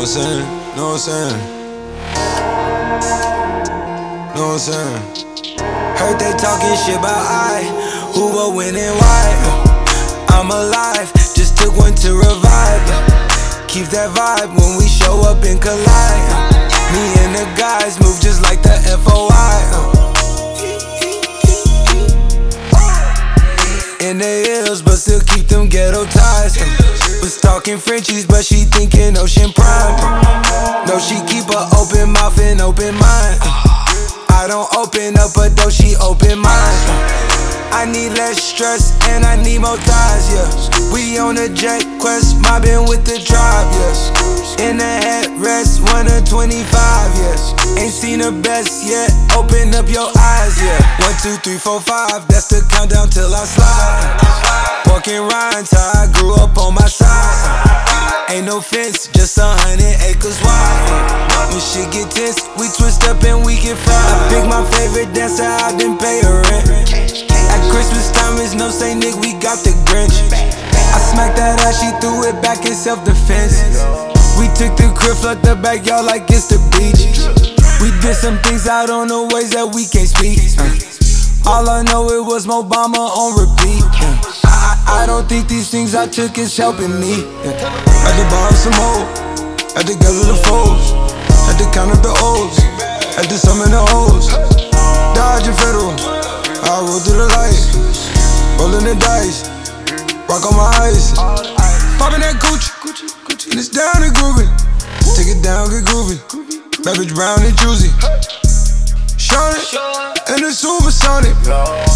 I'm saying? Know what I'm saying? Heard they talking shit about I, who will win and why. I'm alive, just took one to revive. Keep that vibe when we show up and collide. Me and the guys move just like the FOI. In the hills, but still keep them ghetto ties. Was talking Frenchies, but she thinking Ocean Prime. No, she keep a open mouth and open mind. I don't open up a door, she open mine. I need less stress and I need more ties, yeah. We on a jet quest, mobbing with the tribe, yeah. In the headrest, 1 to 25, yeah. Ain't seen the best yet, open up your eyes, yeah. 1, 2, 3, 4, 5, that's the countdown till I slide. Walking rinds, how no fence, just a hundred acres wide. When shit get tense, we twist up and we get fried. I pick my favorite dancer, I didn't pay her rent. At Christmas time, it's no say, Nick, we got the Grinch. I smacked that ass, she threw it back in self defense. We took the crib, flood the backyard like it's the beach. We did some things out on the ways that we can't speak. Uh, All I know it was Obama on repeat. Don't think these things I took is helping me. Uh, Had to borrow some more, had to gather the foes, had to count up the O's, had to summon the O's. Dodging federal, I roll through the light, rolling the dice, rock on my ice, popping that Gucci, and it's down and groovy. Take it down, get groovy. Bitch brown and juicy. Shot it, and the supersonic.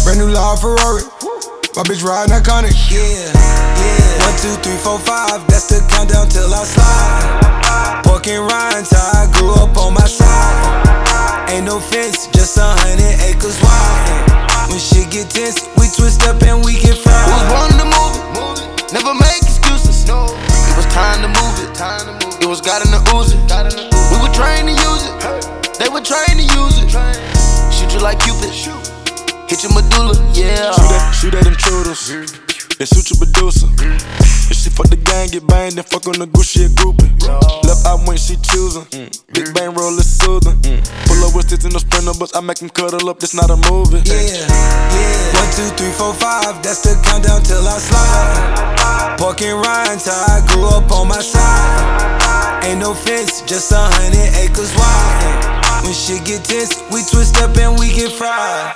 Brand new LaFerrari. My bitch riding iconic. Yeah, yeah. One, two, three, four, five. That's the countdown till I slide. Pork and rinds, I grew up on my side. Ain't no fence, just a hundred acres wide. When shit get tense, we twist up and we get fried. Was born to move it, never make excuses. It was time to move it. It was God in the Uzi. Hit your medulla, yeah. Shoot at, shoot at intruders. Then shoot your producer. If she fuck the gang, get banged, then fuck on the goose, she a groupie. Left eye when she choosing. Big bang roll is soothing. Pull up with sticks in the sprinter, but I make him cuddle up, this not a movie. Yeah, yeah. One, two, three, four, five. That's the countdown till I slide. Pork and rinds, how I grew up on my side. Ain't no fence, just a hundred acres wide. When shit get tense, we twist up and we get fried.